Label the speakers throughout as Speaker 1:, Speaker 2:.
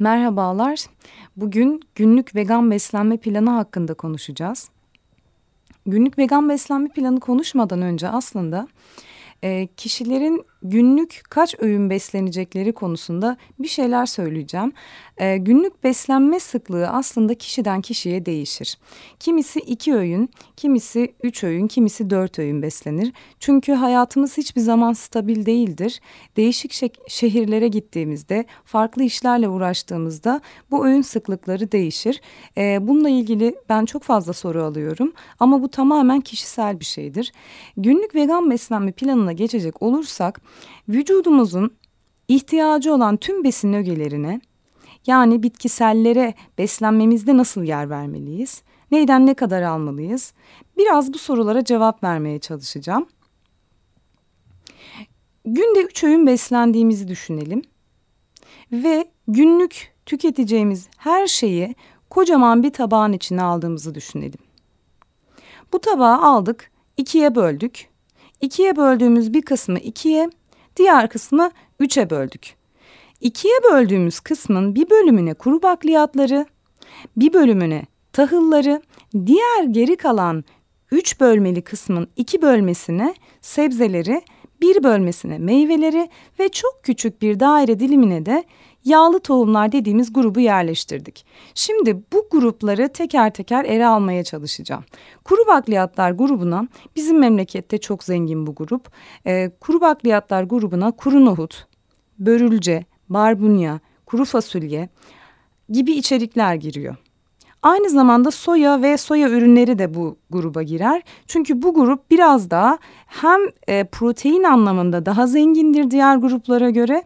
Speaker 1: Merhabalar. Bugün günlük vegan beslenme planı hakkında konuşacağız. Günlük vegan beslenme planı konuşmadan önce aslında e, kişilerin günlük kaç öğün beslenecekleri konusunda bir şeyler söyleyeceğim. E, günlük beslenme sıklığı aslında kişiden kişiye değişir. Kimisi iki öğün, kimisi üç öğün, kimisi dört öğün beslenir. Çünkü hayatımız hiçbir zaman stabil değildir. Değişik şe şehirlere gittiğimizde, farklı işlerle uğraştığımızda bu öğün sıklıkları değişir. E, bununla ilgili ben çok fazla soru alıyorum ama bu tamamen kişisel bir şeydir. Günlük vegan beslenme planına geçecek olursak vücudumuzun ihtiyacı olan tüm besin ögelerine yani bitkisellere beslenmemizde nasıl yer vermeliyiz? Neyden ne kadar almalıyız? Biraz bu sorulara cevap vermeye çalışacağım. Günde üç öğün beslendiğimizi düşünelim. Ve günlük tüketeceğimiz her şeyi kocaman bir tabağın içine aldığımızı düşünelim. Bu tabağı aldık, ikiye böldük. İkiye böldüğümüz bir kısmı ikiye, diğer kısmı üçe böldük. İkiye böldüğümüz kısmın bir bölümüne kuru bakliyatları, bir bölümüne tahılları, diğer geri kalan üç bölmeli kısmın iki bölmesine sebzeleri, bir bölmesine meyveleri ve çok küçük bir daire dilimine de yağlı tohumlar dediğimiz grubu yerleştirdik. Şimdi bu grupları teker teker ele almaya çalışacağım. Kuru bakliyatlar grubuna bizim memlekette çok zengin bu grup. Ee, kuru bakliyatlar grubuna kuru nohut, börülce, barbunya, kuru fasulye gibi içerikler giriyor. Aynı zamanda soya ve soya ürünleri de bu gruba girer. Çünkü bu grup biraz daha hem e, protein anlamında daha zengindir diğer gruplara göre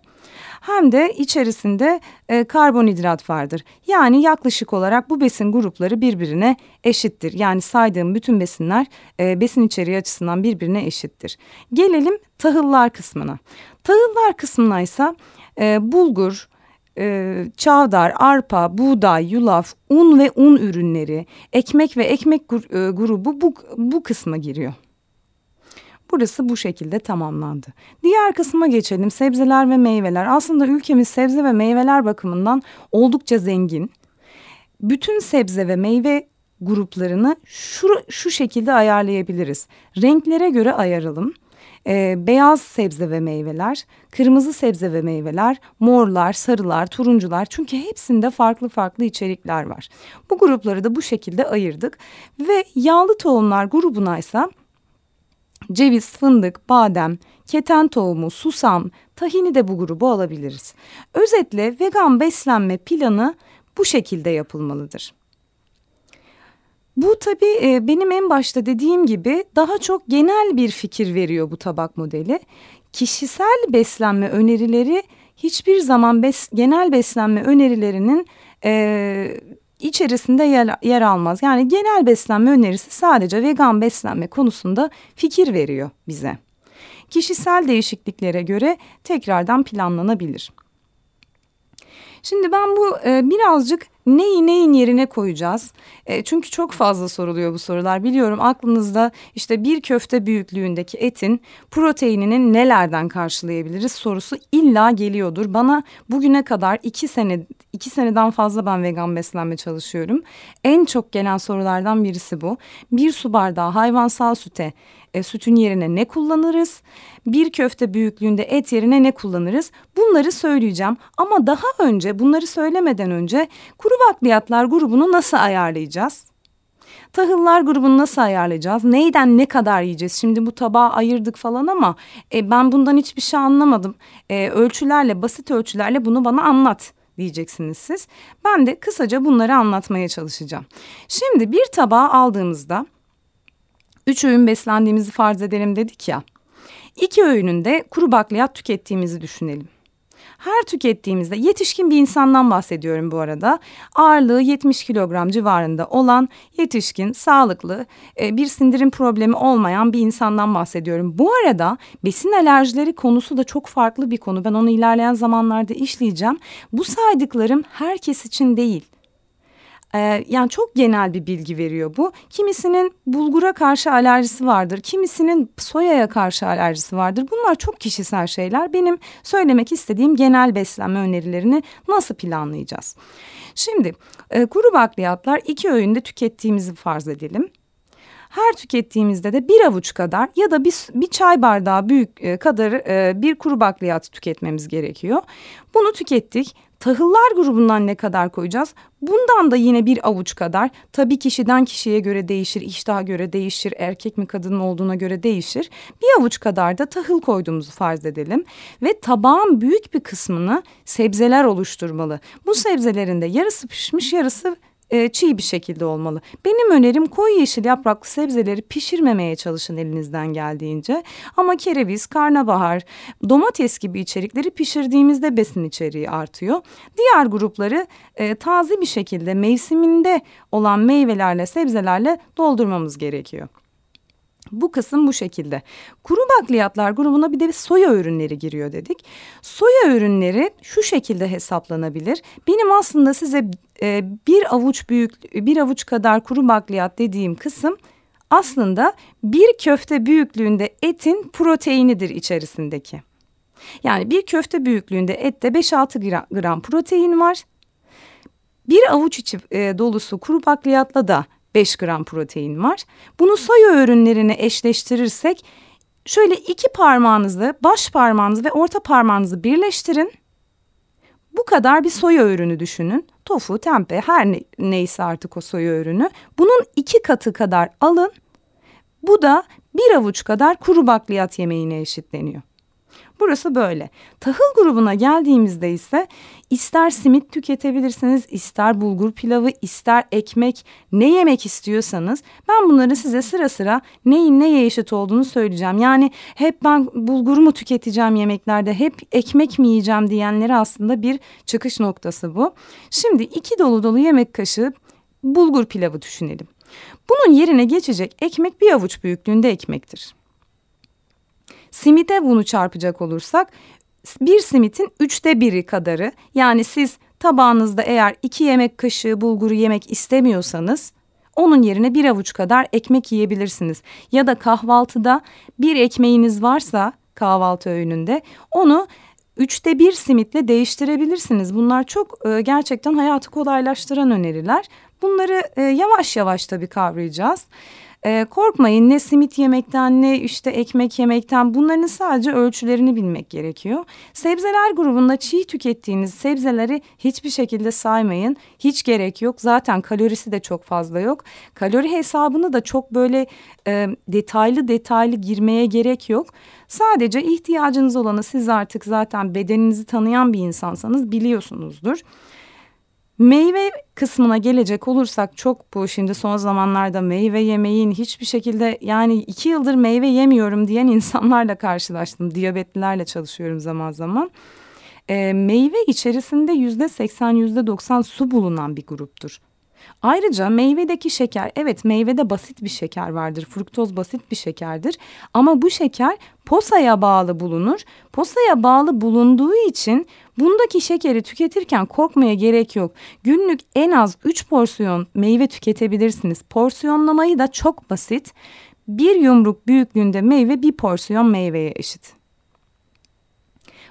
Speaker 1: hem de içerisinde e, karbonhidrat vardır. Yani yaklaşık olarak bu besin grupları birbirine eşittir. Yani saydığım bütün besinler e, besin içeriği açısından birbirine eşittir. Gelelim tahıllar kısmına. Tahıllar kısmına ise e, bulgur, e, çavdar, arpa, buğday, yulaf, un ve un ürünleri, ekmek ve ekmek e, grubu bu, bu kısma giriyor. Burası bu şekilde tamamlandı. Diğer kısma geçelim sebzeler ve meyveler. Aslında ülkemiz sebze ve meyveler bakımından oldukça zengin. Bütün sebze ve meyve gruplarını şu, şu şekilde ayarlayabiliriz. Renklere göre ayaralım. Ee, beyaz sebze ve meyveler, kırmızı sebze ve meyveler, morlar, sarılar, turuncular çünkü hepsinde farklı farklı içerikler var. Bu grupları da bu şekilde ayırdık ve yağlı tohumlar grubuna ise ceviz, fındık, badem, keten tohumu, susam, tahini de bu grubu alabiliriz. Özetle vegan beslenme planı bu şekilde yapılmalıdır. Bu tabii e, benim en başta dediğim gibi daha çok genel bir fikir veriyor bu tabak modeli. Kişisel beslenme önerileri hiçbir zaman bes, genel beslenme önerilerinin e, içerisinde yer, yer almaz. Yani genel beslenme önerisi sadece vegan beslenme konusunda fikir veriyor bize. Kişisel değişikliklere göre tekrardan planlanabilir. Şimdi ben bu e, birazcık neyi neyin yerine koyacağız? E, çünkü çok fazla soruluyor bu sorular. Biliyorum aklınızda işte bir köfte büyüklüğündeki etin proteinini nelerden karşılayabiliriz sorusu illa geliyordur. Bana bugüne kadar iki sene iki seneden fazla ben vegan beslenme çalışıyorum. En çok gelen sorulardan birisi bu. Bir su bardağı hayvansal süte e, sütün yerine ne kullanırız? Bir köfte büyüklüğünde et yerine ne kullanırız? Bunları söyleyeceğim ama daha önce bunları söylemeden önce kuru bakliyatlar grubunu nasıl ayarlayacağız? Tahıllar grubunu nasıl ayarlayacağız? Neyden ne kadar yiyeceğiz? Şimdi bu tabağı ayırdık falan ama e, ben bundan hiçbir şey anlamadım. E, ölçülerle, basit ölçülerle bunu bana anlat diyeceksiniz siz. Ben de kısaca bunları anlatmaya çalışacağım. Şimdi bir tabağı aldığımızda üç öğün beslendiğimizi farz edelim dedik ya. İki öğününde kuru bakliyat tükettiğimizi düşünelim. Her tükettiğimizde yetişkin bir insandan bahsediyorum bu arada. Ağırlığı 70 kilogram civarında olan yetişkin, sağlıklı, e, bir sindirim problemi olmayan bir insandan bahsediyorum. Bu arada besin alerjileri konusu da çok farklı bir konu. Ben onu ilerleyen zamanlarda işleyeceğim. Bu saydıklarım herkes için değil Ee, yani çok genel bir bilgi veriyor bu. Kimisinin bulgura karşı alerjisi vardır, kimisinin soyaya karşı alerjisi vardır. Bunlar çok kişisel şeyler. Benim söylemek istediğim genel beslenme önerilerini nasıl planlayacağız? Şimdi e, kuru bakliyatlar iki öğünde tükettiğimizi farz edelim. Her tükettiğimizde de bir avuç kadar ya da bir, bir çay bardağı büyük e, kadar e, bir kuru bakliyat tüketmemiz gerekiyor. Bunu tükettik. Tahıllar grubundan ne kadar koyacağız? Bundan da yine bir avuç kadar. Tabii kişiden kişiye göre değişir, iştaha göre değişir, erkek mi kadın mı olduğuna göre değişir. Bir avuç kadar da tahıl koyduğumuzu farz edelim. Ve tabağın büyük bir kısmını sebzeler oluşturmalı. Bu sebzelerin de yarısı pişmiş, yarısı e, çiğ bir şekilde olmalı. Benim önerim koyu yeşil yapraklı sebzeleri pişirmemeye çalışın elinizden geldiğince. Ama kereviz, karnabahar, domates gibi içerikleri pişirdiğimizde besin içeriği artıyor. Diğer grupları e, taze bir şekilde mevsiminde olan meyvelerle, sebzelerle doldurmamız gerekiyor. Bu kısım bu şekilde. Kuru bakliyatlar grubuna bir de soya ürünleri giriyor dedik. Soya ürünleri şu şekilde hesaplanabilir. Benim aslında size e, bir avuç büyük bir avuç kadar kuru bakliyat dediğim kısım aslında bir köfte büyüklüğünde etin proteinidir içerisindeki. Yani bir köfte büyüklüğünde ette 5-6 gram, gram protein var. Bir avuç içi e, dolusu kuru bakliyatla da 5 gram protein var. Bunu soya ürünlerine eşleştirirsek şöyle iki parmağınızı, baş parmağınızı ve orta parmağınızı birleştirin. Bu kadar bir soya ürünü düşünün. Tofu, tempe her ne, neyse artık o soya ürünü. Bunun iki katı kadar alın. Bu da bir avuç kadar kuru bakliyat yemeğine eşitleniyor. Burası böyle. Tahıl grubuna geldiğimizde ise ister simit tüketebilirsiniz, ister bulgur pilavı, ister ekmek, ne yemek istiyorsanız ben bunları size sıra sıra neyin neye eşit olduğunu söyleyeceğim. Yani hep ben bulgur mu tüketeceğim yemeklerde, hep ekmek mi yiyeceğim diyenlere aslında bir çıkış noktası bu. Şimdi iki dolu dolu yemek kaşığı bulgur pilavı düşünelim. Bunun yerine geçecek ekmek bir avuç büyüklüğünde ekmektir. Simite bunu çarpacak olursak bir simitin üçte biri kadarı yani siz tabağınızda eğer iki yemek kaşığı bulguru yemek istemiyorsanız onun yerine bir avuç kadar ekmek yiyebilirsiniz. Ya da kahvaltıda bir ekmeğiniz varsa kahvaltı öğününde onu üçte bir simitle değiştirebilirsiniz. Bunlar çok e, gerçekten hayatı kolaylaştıran öneriler. Bunları e, yavaş yavaş tabii kavrayacağız. E, korkmayın ne simit yemekten ne işte ekmek yemekten bunların sadece ölçülerini bilmek gerekiyor. Sebzeler grubunda çiğ tükettiğiniz sebzeleri hiçbir şekilde saymayın. Hiç gerek yok. Zaten kalorisi de çok fazla yok. Kalori hesabını da çok böyle e, detaylı detaylı girmeye gerek yok. Sadece ihtiyacınız olanı siz artık zaten bedeninizi tanıyan bir insansanız biliyorsunuzdur. Meyve kısmına gelecek olursak çok bu şimdi son zamanlarda meyve yemeyin hiçbir şekilde yani iki yıldır meyve yemiyorum diyen insanlarla karşılaştım. Diyabetlilerle çalışıyorum zaman zaman. E, meyve içerisinde yüzde seksen yüzde doksan su bulunan bir gruptur. Ayrıca meyvedeki şeker, evet meyvede basit bir şeker vardır. Fruktoz basit bir şekerdir. Ama bu şeker posaya bağlı bulunur. Posaya bağlı bulunduğu için bundaki şekeri tüketirken korkmaya gerek yok. Günlük en az 3 porsiyon meyve tüketebilirsiniz. Porsiyonlamayı da çok basit. Bir yumruk büyüklüğünde meyve bir porsiyon meyveye eşit.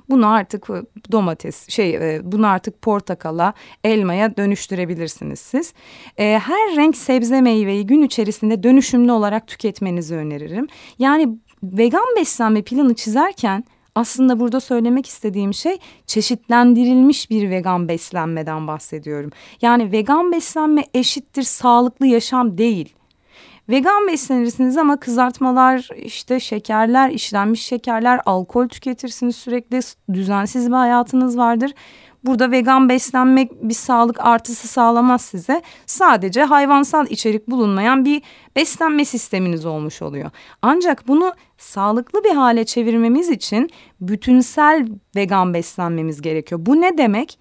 Speaker 1: Bunu artık e, domates şey e, bunu artık portakala, elmaya dönüştürebilirsiniz siz. E, her renk sebze meyveyi gün içerisinde dönüşümlü olarak tüketmenizi öneririm. Yani vegan beslenme planı çizerken aslında burada söylemek istediğim şey çeşitlendirilmiş bir vegan beslenmeden bahsediyorum. Yani vegan beslenme eşittir sağlıklı yaşam değil. Vegan beslenirsiniz ama kızartmalar, işte şekerler, işlenmiş şekerler, alkol tüketirsiniz sürekli. Düzensiz bir hayatınız vardır. Burada vegan beslenmek bir sağlık artısı sağlamaz size. Sadece hayvansal içerik bulunmayan bir beslenme sisteminiz olmuş oluyor. Ancak bunu sağlıklı bir hale çevirmemiz için bütünsel vegan beslenmemiz gerekiyor. Bu ne demek?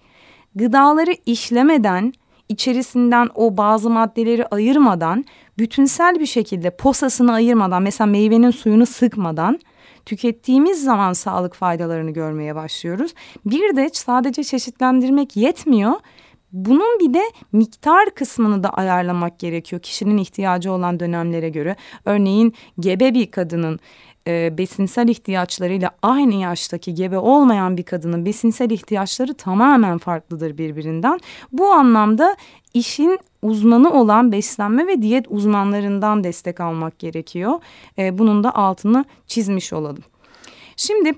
Speaker 1: Gıdaları işlemeden, içerisinden o bazı maddeleri ayırmadan bütünsel bir şekilde posasını ayırmadan mesela meyvenin suyunu sıkmadan tükettiğimiz zaman sağlık faydalarını görmeye başlıyoruz. Bir de sadece çeşitlendirmek yetmiyor.
Speaker 2: bunun bir de miktar kısmını da ayarlamak gerekiyor kişinin ihtiyacı olan dönemlere göre. Örneğin gebe bir kadının e, besinsel ihtiyaçlarıyla aynı yaştaki gebe olmayan bir kadının besinsel ihtiyaçları tamamen farklıdır birbirinden. Bu anlamda işin uzmanı olan beslenme ve diyet uzmanlarından destek almak gerekiyor. E, bunun da altını çizmiş olalım. Şimdi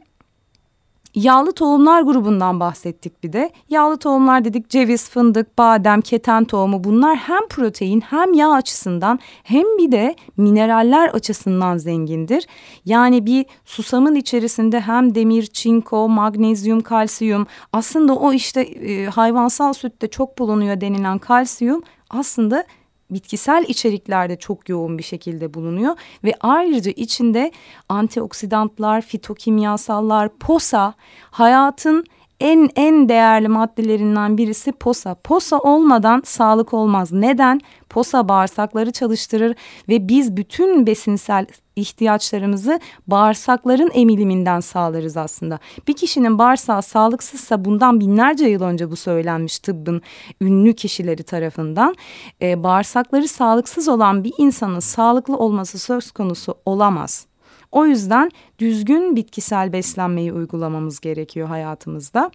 Speaker 2: Yağlı tohumlar grubundan bahsettik bir de. Yağlı tohumlar dedik ceviz, fındık, badem, keten tohumu bunlar hem protein hem yağ açısından hem bir de mineraller açısından zengindir. Yani bir susamın içerisinde hem demir, çinko, magnezyum, kalsiyum aslında o işte e, hayvansal sütte çok bulunuyor denilen kalsiyum aslında bitkisel içeriklerde çok yoğun bir şekilde bulunuyor ve ayrıca içinde antioksidanlar, fitokimyasallar, posa hayatın en en değerli maddelerinden birisi posa. Posa olmadan sağlık olmaz. Neden? Posa bağırsakları çalıştırır ve biz bütün besinsel ihtiyaçlarımızı bağırsakların emiliminden sağlarız aslında. Bir kişinin bağırsağı sağlıksızsa bundan binlerce yıl önce bu söylenmiş tıbbın ünlü kişileri tarafından. E, bağırsakları sağlıksız olan bir insanın sağlıklı olması söz konusu olamaz. O yüzden düzgün bitkisel beslenmeyi uygulamamız gerekiyor hayatımızda.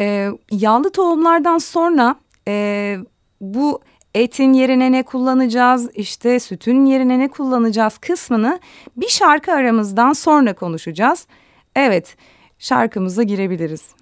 Speaker 2: E, yağlı tohumlardan sonra e, bu etin yerine ne kullanacağız, işte sütün yerine ne kullanacağız kısmını bir şarkı aramızdan sonra konuşacağız. Evet, şarkımıza girebiliriz.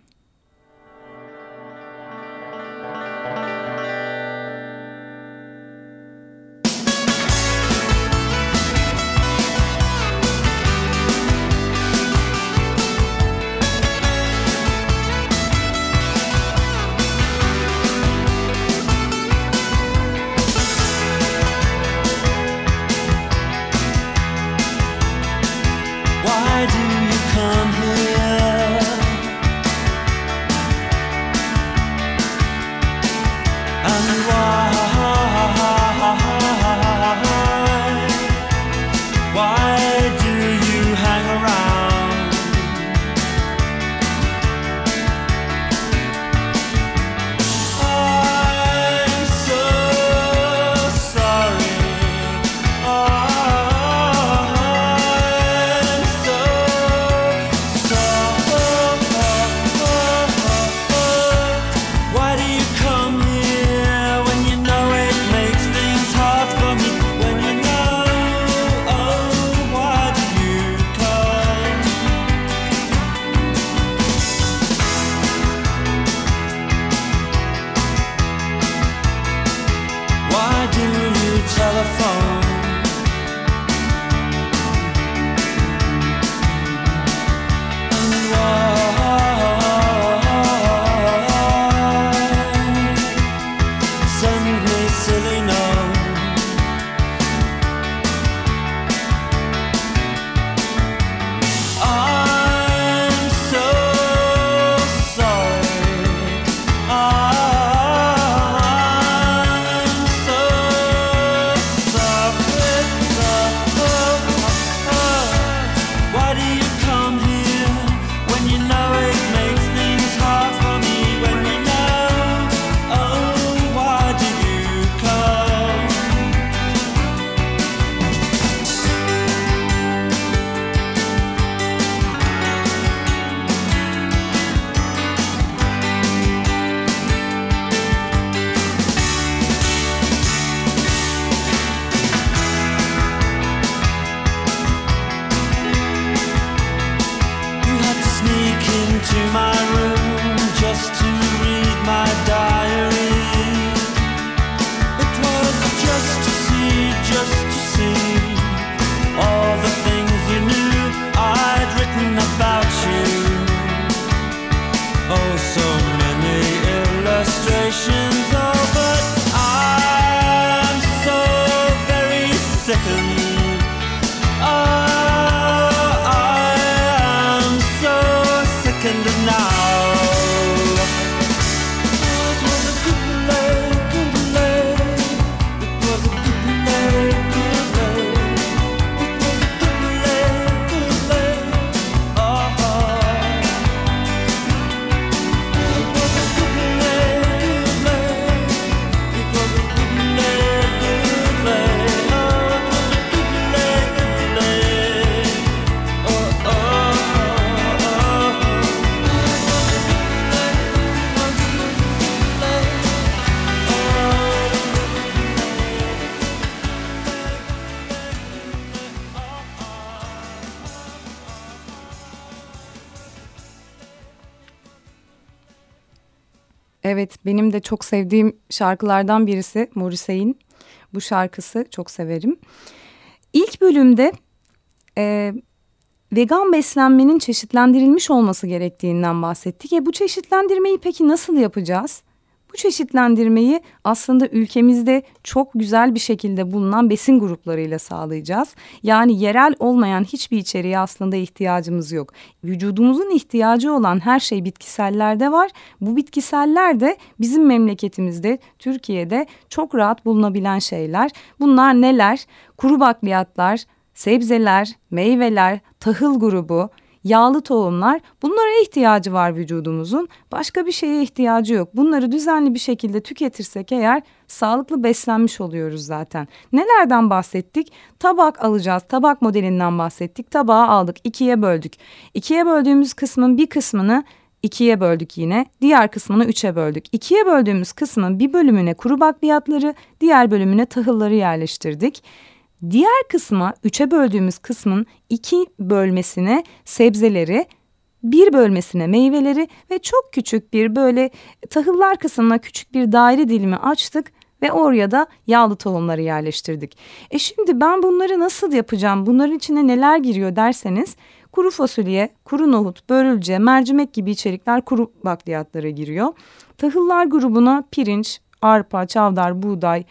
Speaker 1: Benim de çok sevdiğim şarkılardan birisi Morrissey'in bu şarkısı çok severim. İlk bölümde e, vegan beslenmenin çeşitlendirilmiş olması gerektiğinden bahsettik. E bu çeşitlendirmeyi peki nasıl yapacağız? Bu çeşitlendirmeyi aslında ülkemizde çok güzel bir şekilde bulunan besin gruplarıyla sağlayacağız. Yani yerel olmayan hiçbir içeriğe aslında ihtiyacımız yok. Vücudumuzun ihtiyacı olan her şey bitkisellerde var. Bu bitkiseller de bizim memleketimizde, Türkiye'de çok rahat bulunabilen şeyler. Bunlar neler? Kuru bakliyatlar, sebzeler, meyveler, tahıl grubu, yağlı tohumlar bunlara ihtiyacı var vücudumuzun. Başka bir şeye ihtiyacı yok. Bunları düzenli bir şekilde tüketirsek eğer sağlıklı beslenmiş oluyoruz zaten. Nelerden bahsettik? Tabak alacağız. Tabak modelinden bahsettik. Tabağı aldık. ikiye böldük. İkiye böldüğümüz kısmın bir kısmını ikiye böldük yine. Diğer kısmını üçe böldük. İkiye böldüğümüz kısmın bir bölümüne kuru bakliyatları, diğer bölümüne tahılları yerleştirdik. Diğer kısma üçe böldüğümüz kısmın iki bölmesine sebzeleri, bir bölmesine meyveleri ve çok küçük bir böyle tahıllar kısmına küçük bir daire dilimi açtık ve oraya da yağlı tohumları yerleştirdik. E şimdi ben bunları nasıl yapacağım? Bunların içine neler giriyor derseniz kuru fasulye, kuru nohut, börülce, mercimek gibi içerikler kuru bakliyatlara giriyor. Tahıllar grubuna pirinç, arpa, çavdar, buğday,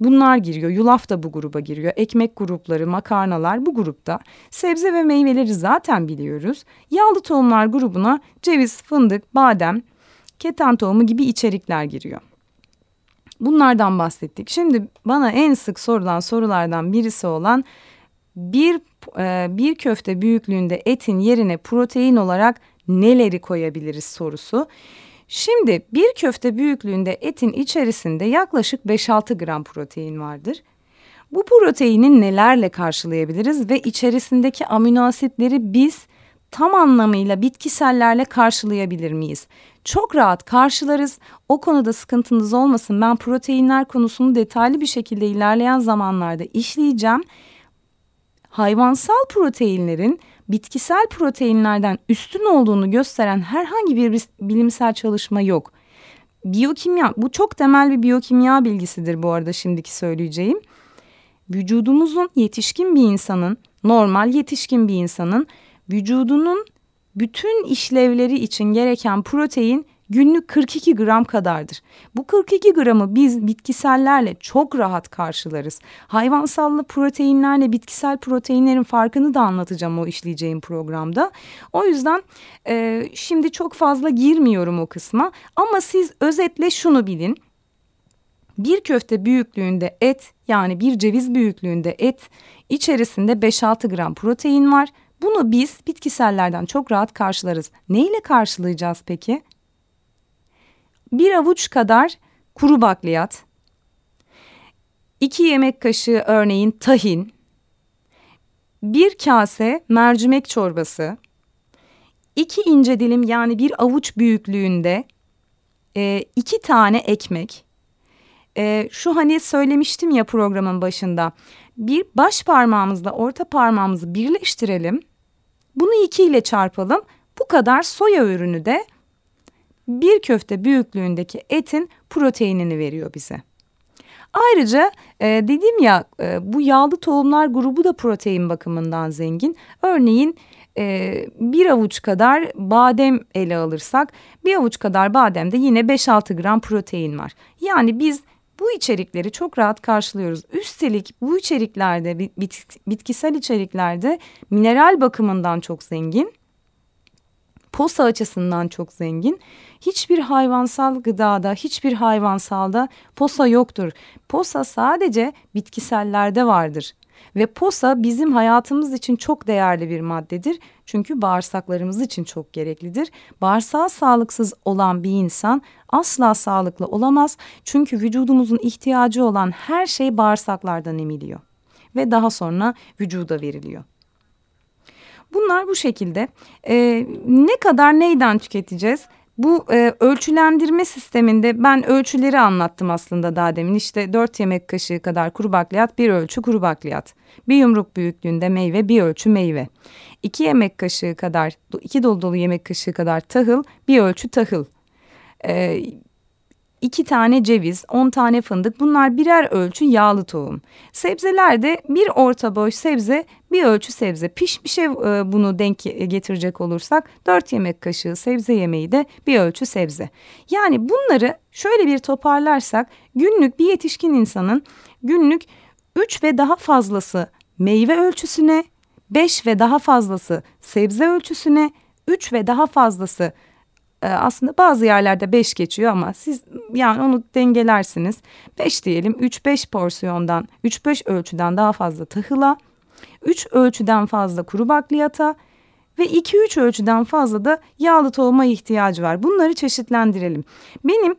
Speaker 1: Bunlar giriyor. Yulaf da bu gruba giriyor. Ekmek grupları, makarnalar bu grupta. Sebze ve meyveleri zaten biliyoruz. Yağlı tohumlar grubuna ceviz, fındık, badem, keten tohumu gibi içerikler giriyor. Bunlardan bahsettik. Şimdi bana en sık sorulan sorulardan birisi olan bir e, bir köfte büyüklüğünde etin yerine protein olarak neleri koyabiliriz sorusu. Şimdi bir köfte büyüklüğünde etin içerisinde yaklaşık 5-6 gram protein vardır. Bu proteini nelerle karşılayabiliriz ve içerisindeki amino asitleri biz tam anlamıyla bitkisellerle karşılayabilir miyiz? Çok rahat karşılarız. O konuda sıkıntınız olmasın. Ben proteinler konusunu detaylı bir şekilde ilerleyen zamanlarda işleyeceğim. Hayvansal proteinlerin bitkisel proteinlerden üstün olduğunu gösteren herhangi bir bilimsel çalışma yok. Biyokimya bu çok temel bir biyokimya bilgisidir bu arada şimdiki söyleyeceğim. Vücudumuzun yetişkin bir insanın normal yetişkin bir insanın vücudunun bütün işlevleri için gereken protein günlük 42 gram kadardır. Bu 42 gramı biz bitkisellerle çok rahat karşılarız. Hayvansallı proteinlerle bitkisel proteinlerin farkını da anlatacağım o işleyeceğim programda. O yüzden e, şimdi çok fazla girmiyorum o kısma ama siz özetle şunu bilin. Bir köfte büyüklüğünde et yani bir ceviz büyüklüğünde et içerisinde 5-6 gram protein var. Bunu biz bitkisellerden çok rahat karşılarız. Neyle karşılayacağız peki? Bir avuç kadar kuru bakliyat, iki yemek kaşığı örneğin tahin, bir kase mercimek çorbası, iki ince dilim yani bir avuç büyüklüğünde e, iki tane ekmek. E, şu hani söylemiştim ya programın başında. Bir baş parmağımızla orta parmağımızı birleştirelim. Bunu iki ile çarpalım. Bu kadar soya ürünü de bir köfte büyüklüğündeki etin proteinini veriyor bize. Ayrıca e, dedim ya e, bu yağlı tohumlar grubu da protein bakımından zengin. Örneğin e, bir avuç kadar badem ele alırsak bir avuç kadar bademde yine 5-6 gram protein var. Yani biz bu içerikleri çok rahat karşılıyoruz. Üstelik bu içeriklerde bit, bitkisel içeriklerde mineral bakımından çok zengin posa açısından çok zengin. Hiçbir hayvansal gıdada, hiçbir hayvansalda posa yoktur. Posa sadece bitkisellerde vardır. Ve posa bizim hayatımız için çok değerli bir maddedir. Çünkü bağırsaklarımız için çok gereklidir. Bağırsağı sağlıksız olan bir insan asla sağlıklı olamaz. Çünkü vücudumuzun ihtiyacı olan her şey bağırsaklardan emiliyor. Ve daha sonra vücuda veriliyor. Bunlar bu şekilde. E, ne kadar neyden tüketeceğiz? Bu e, ölçülendirme sisteminde ben ölçüleri anlattım aslında daha demin. İşte dört yemek kaşığı kadar kuru bakliyat, bir ölçü kuru bakliyat. Bir yumruk büyüklüğünde meyve, bir ölçü meyve. İki yemek kaşığı kadar, iki dolu dolu yemek kaşığı kadar tahıl, bir ölçü tahıl. Ee, 2 tane ceviz, 10 tane fındık bunlar birer ölçü yağlı tohum. Sebzelerde bir orta boy sebze, bir ölçü sebze. Pişmişe e, bunu denk getirecek olursak 4 yemek kaşığı sebze yemeği de bir ölçü sebze. Yani bunları şöyle bir toparlarsak günlük bir yetişkin insanın günlük 3 ve daha fazlası meyve ölçüsüne, 5 ve daha fazlası sebze ölçüsüne, 3 ve daha fazlası e, aslında bazı yerlerde 5 geçiyor ama siz yani onu dengelersiniz. 5 diyelim 3-5 porsiyondan 3-5 ölçüden daha fazla tahıla, 3 ölçüden fazla kuru bakliyata ve 2-3 ölçüden fazla da yağlı tohuma ihtiyacı var. Bunları çeşitlendirelim. Benim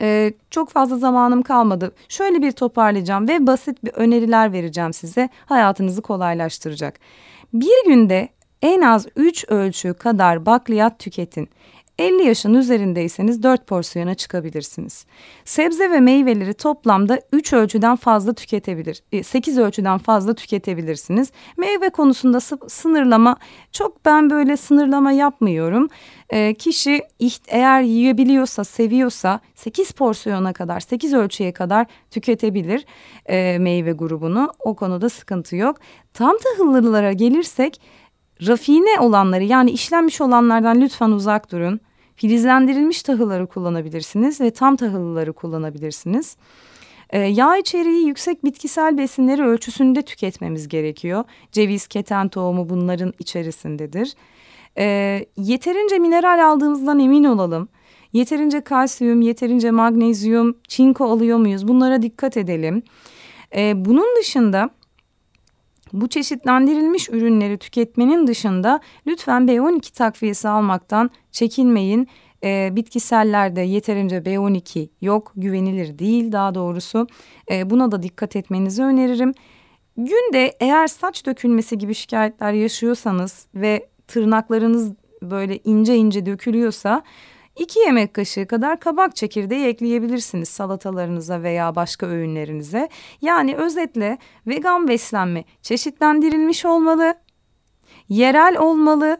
Speaker 1: ee, çok fazla zamanım kalmadı. Şöyle bir toparlayacağım ve basit bir öneriler vereceğim size. Hayatınızı kolaylaştıracak. Bir günde en az 3 ölçü kadar bakliyat tüketin. 50 yaşın üzerindeyseniz 4 porsiyona çıkabilirsiniz. Sebze ve meyveleri toplamda 3 ölçüden fazla tüketebilir. 8 e, ölçüden fazla tüketebilirsiniz. Meyve konusunda sınırlama çok ben böyle sınırlama yapmıyorum. E, kişi eğer yiyebiliyorsa, seviyorsa 8 porsiyona kadar, 8 ölçüye kadar tüketebilir e, meyve grubunu. O konuda sıkıntı yok. Tam tahıllılara gelirsek rafine olanları yani işlenmiş olanlardan lütfen uzak durun. Filizlendirilmiş tahılları kullanabilirsiniz ve tam tahılları kullanabilirsiniz. E, yağ içeriği yüksek bitkisel besinleri ölçüsünde tüketmemiz gerekiyor. Ceviz, keten tohumu bunların içerisindedir. E, yeterince mineral aldığımızdan emin olalım. Yeterince kalsiyum, yeterince magnezyum, çinko alıyor muyuz? Bunlara dikkat edelim. E, bunun dışında bu çeşitlendirilmiş ürünleri tüketmenin dışında lütfen B12 takviyesi almaktan çekinmeyin. E, bitkisellerde yeterince B12 yok, güvenilir değil daha doğrusu. E, buna da dikkat etmenizi öneririm. Günde eğer saç dökülmesi gibi şikayetler yaşıyorsanız ve tırnaklarınız böyle ince ince dökülüyorsa 2 yemek kaşığı kadar kabak çekirdeği ekleyebilirsiniz salatalarınıza veya başka öğünlerinize. Yani özetle vegan beslenme çeşitlendirilmiş olmalı, yerel olmalı,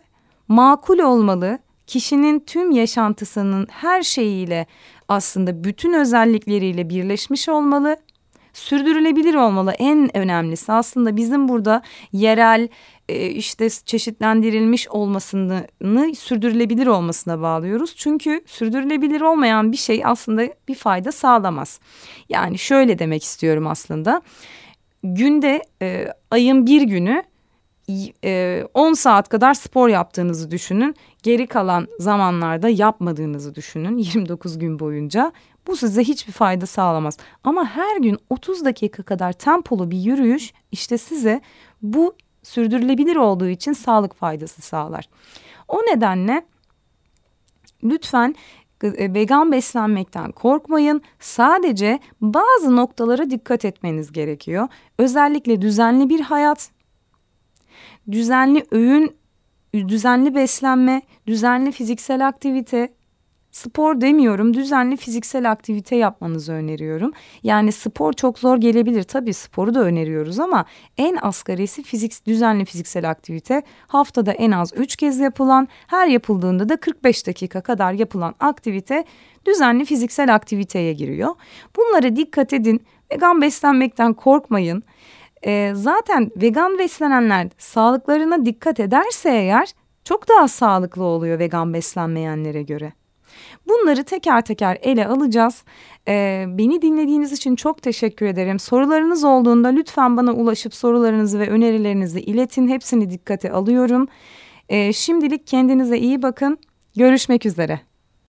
Speaker 1: makul olmalı, kişinin tüm yaşantısının her şeyiyle aslında bütün özellikleriyle birleşmiş olmalı sürdürülebilir olmalı. En önemlisi aslında bizim burada yerel e, işte çeşitlendirilmiş olmasını sürdürülebilir olmasına bağlıyoruz. Çünkü sürdürülebilir olmayan bir şey aslında bir fayda sağlamaz. Yani şöyle demek istiyorum aslında. Günde e, ayın bir günü 10 e, saat kadar spor yaptığınızı düşünün. Geri kalan zamanlarda yapmadığınızı düşünün 29 gün boyunca. Bu size hiçbir fayda sağlamaz. Ama her gün 30 dakika kadar tempolu bir yürüyüş işte size bu sürdürülebilir olduğu için sağlık faydası sağlar. O nedenle lütfen e, vegan beslenmekten korkmayın. Sadece bazı noktalara dikkat etmeniz gerekiyor. Özellikle düzenli bir hayat, düzenli öğün, düzenli beslenme, düzenli fiziksel aktivite, Spor demiyorum, düzenli fiziksel aktivite yapmanızı öneriyorum. Yani spor çok zor gelebilir. Tabii sporu da öneriyoruz ama en asgarisi fizik, düzenli fiziksel aktivite. Haftada en az üç kez yapılan, her yapıldığında da 45 dakika kadar yapılan aktivite düzenli fiziksel aktiviteye giriyor. Bunlara dikkat edin. Vegan beslenmekten korkmayın. Ee, zaten vegan beslenenler sağlıklarına dikkat ederse eğer çok daha sağlıklı oluyor vegan beslenmeyenlere göre. Bunları teker teker ele alacağız. Ee, beni dinlediğiniz için çok teşekkür ederim. Sorularınız olduğunda lütfen bana ulaşıp sorularınızı ve önerilerinizi iletin. Hepsini dikkate alıyorum. Ee, şimdilik kendinize iyi bakın. Görüşmek üzere.